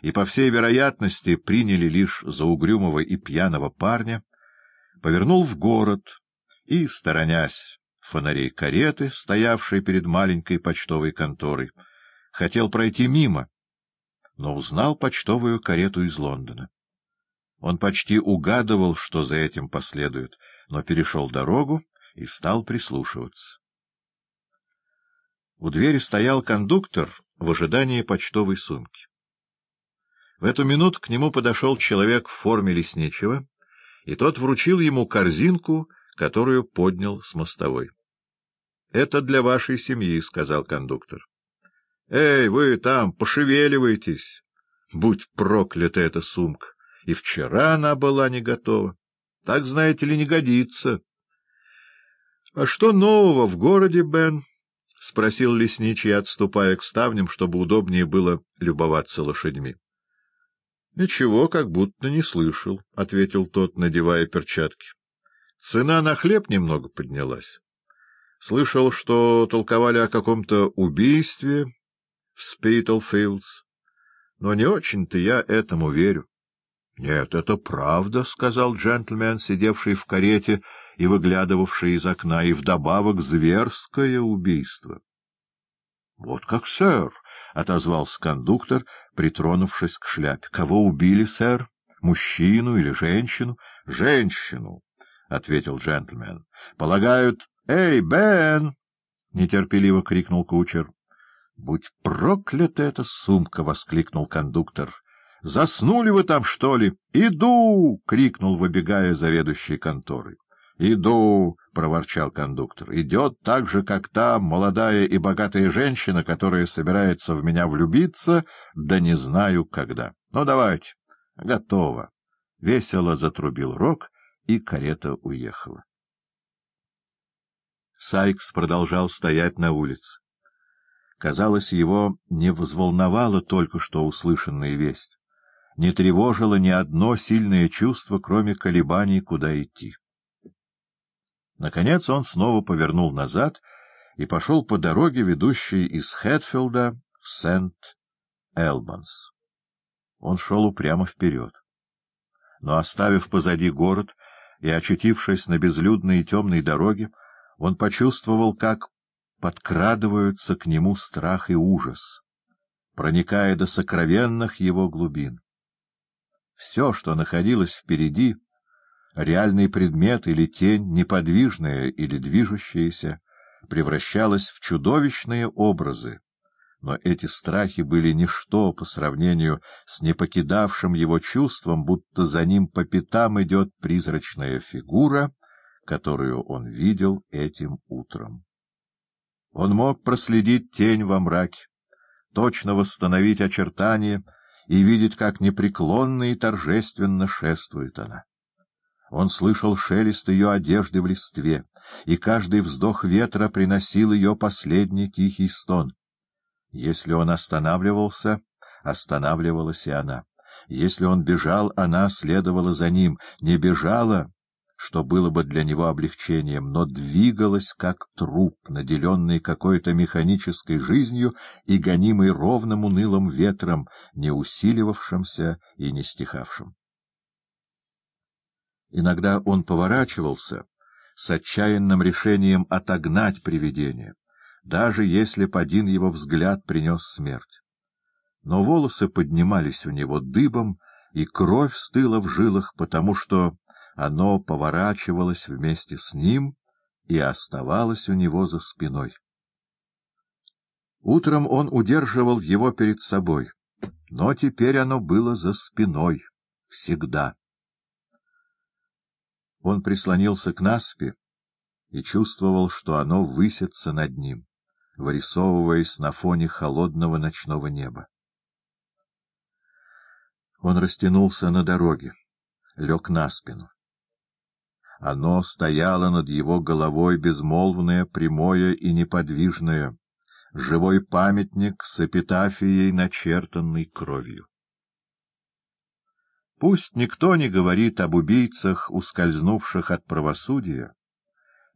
и, по всей вероятности, приняли лишь за угрюмого и пьяного парня, повернул в город и, сторонясь фонарей кареты, стоявшей перед маленькой почтовой конторой, хотел пройти мимо, но узнал почтовую карету из Лондона. Он почти угадывал, что за этим последует, но перешел дорогу и стал прислушиваться. У двери стоял кондуктор в ожидании почтовой сумки. В эту минуту к нему подошел человек в форме лесничего, и тот вручил ему корзинку, которую поднял с мостовой. — Это для вашей семьи, — сказал кондуктор. — Эй, вы там, пошевеливайтесь! Будь проклята эта сумка! И вчера она была не готова. Так, знаете ли, не годится. — А что нового в городе, Бен? — спросил лесничий, отступая к ставням, чтобы удобнее было любоваться лошадьми. — Ничего, как будто не слышал, — ответил тот, надевая перчатки. — Цена на хлеб немного поднялась. Слышал, что толковали о каком-то убийстве в Спитлфилдс, но не очень-то я этому верю. — Нет, это правда, — сказал джентльмен, сидевший в карете и выглядывавший из окна, — и вдобавок зверское убийство. — Вот как, сэр, — отозвался кондуктор, притронувшись к шляпе. — Кого убили, сэр? Мужчину или женщину? — Женщину, — ответил джентльмен. — Полагают... — Эй, Бен! — нетерпеливо крикнул кучер. — Будь проклята эта сумка! — воскликнул кондуктор. — Заснули вы там, что ли? — Иду! — крикнул, выбегая заведующей конторой. — Иду! — проворчал кондуктор. — Идет так же, как та молодая и богатая женщина, которая собирается в меня влюбиться, да не знаю когда. Ну, давайте. Готово. Весело затрубил рог, и карета уехала. Сайкс продолжал стоять на улице. Казалось, его не взволновала только что услышанная весть не тревожило ни одно сильное чувство, кроме колебаний, куда идти. Наконец он снова повернул назад и пошел по дороге, ведущей из Хэтфилда в Сент-Элбанс. Он шел упрямо вперед. Но, оставив позади город и очутившись на безлюдной и темной дороге, он почувствовал, как подкрадываются к нему страх и ужас, проникая до сокровенных его глубин. Все, что находилось впереди, реальный предмет или тень, неподвижная или движущаяся, превращалось в чудовищные образы. Но эти страхи были ничто по сравнению с непокидавшим его чувством, будто за ним по пятам идет призрачная фигура, которую он видел этим утром. Он мог проследить тень во мраке, точно восстановить очертания — и видеть, как непреклонно и торжественно шествует она. Он слышал шелест ее одежды в листве, и каждый вздох ветра приносил ее последний тихий стон. Если он останавливался, останавливалась и она. Если он бежал, она следовала за ним. Не бежала, что было бы для него облегчением, но двигалась как труп, наделенный какой-то механической жизнью и гонимый ровным унылым ветром, не усиливавшимся и не стихавшим. Иногда он поворачивался с отчаянным решением отогнать привидение, даже если под один его взгляд принес смерть. Но волосы поднимались у него дыбом, и кровь стыла в жилах, потому что оно поворачивалось вместе с ним и оставалось у него за спиной. Утром он удерживал его перед собой, но теперь оно было за спиной, всегда. Он прислонился к наспи и чувствовал, что оно высится над ним, вырисовываясь на фоне холодного ночного неба. Он растянулся на дороге, лег на спину. Оно стояло над его головой безмолвное, прямое и неподвижное, живой памятник с эпитафией, начертанной кровью. Пусть никто не говорит об убийцах, ускользнувших от правосудия,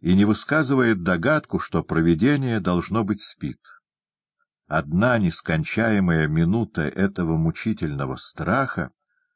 и не высказывает догадку, что провидение должно быть спит. одна нескончаемая минута этого мучительного страха